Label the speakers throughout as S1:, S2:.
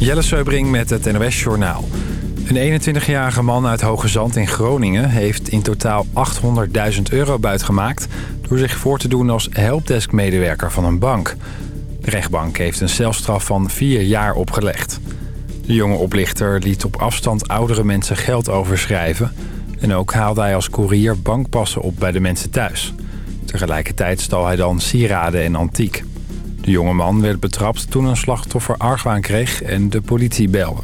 S1: Jelle Seubring met het NOS Journaal. Een 21-jarige man uit Hoge Zand in Groningen heeft in totaal 800.000 euro buitgemaakt... door zich voor te doen als helpdesk-medewerker van een bank. De rechtbank heeft een celstraf van 4 jaar opgelegd. De jonge oplichter liet op afstand oudere mensen geld overschrijven... en ook haalde hij als koerier bankpassen op bij de mensen thuis. Tegelijkertijd stal hij dan sieraden en antiek. De jonge man werd betrapt toen een slachtoffer argwaan kreeg en de politie belde.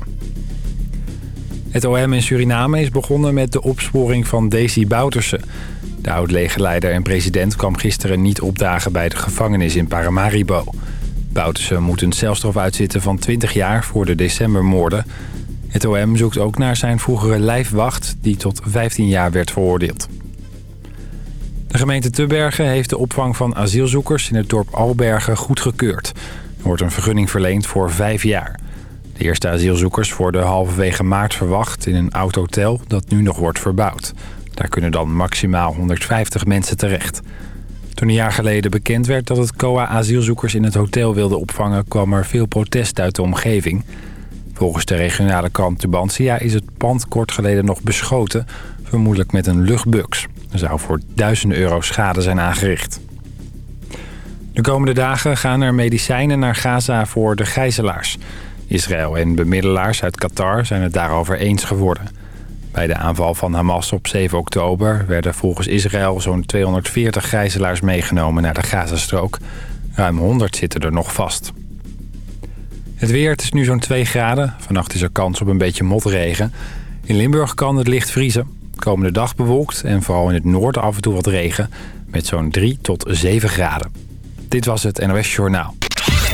S1: Het OM in Suriname is begonnen met de opsporing van Daisy Bouterse. De oud-legerleider en president kwam gisteren niet opdagen bij de gevangenis in Paramaribo. Bouterse moet een celstraf uitzitten van 20 jaar voor de decembermoorden. Het OM zoekt ook naar zijn vroegere lijfwacht die tot 15 jaar werd veroordeeld. De gemeente Tubbergen heeft de opvang van asielzoekers in het dorp Albergen goedgekeurd. Er wordt een vergunning verleend voor vijf jaar. De eerste asielzoekers worden halverwege maart verwacht in een oud hotel dat nu nog wordt verbouwd. Daar kunnen dan maximaal 150 mensen terecht. Toen een jaar geleden bekend werd dat het COA asielzoekers in het hotel wilde opvangen... kwam er veel protest uit de omgeving. Volgens de regionale krant Tubantia is het pand kort geleden nog beschoten... vermoedelijk met een luchtbux. Zou voor duizenden euro schade zijn aangericht. De komende dagen gaan er medicijnen naar Gaza voor de gijzelaars. Israël en bemiddelaars uit Qatar zijn het daarover eens geworden. Bij de aanval van Hamas op 7 oktober werden volgens Israël zo'n 240 gijzelaars meegenomen naar de Gazastrook. Ruim 100 zitten er nog vast. Het weer, het is nu zo'n 2 graden. Vannacht is er kans op een beetje motregen. In Limburg kan het licht vriezen. Komende dag bewolkt en vooral in het noorden af en toe wat regen... met zo'n 3 tot 7 graden. Dit was het NOS Journaal.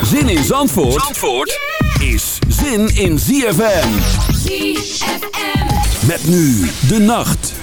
S2: Zin in Zandvoort, Zandvoort is zin in ZFM. ZFM. Met nu de nacht.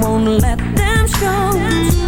S3: won't let them
S2: show.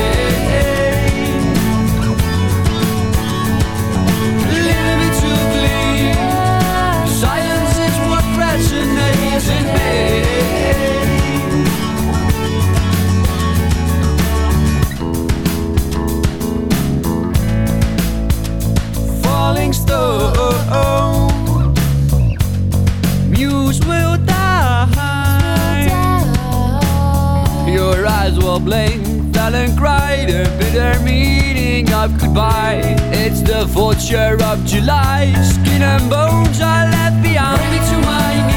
S4: blame fell and cried a bitter meaning of goodbye. It's the vulture of July, skin and bones are left behind. Bring me to my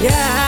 S5: Yeah.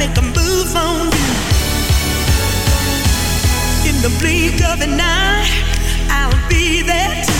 S6: make a move on you. In the
S7: blink of an eye, I'll
S8: be there too.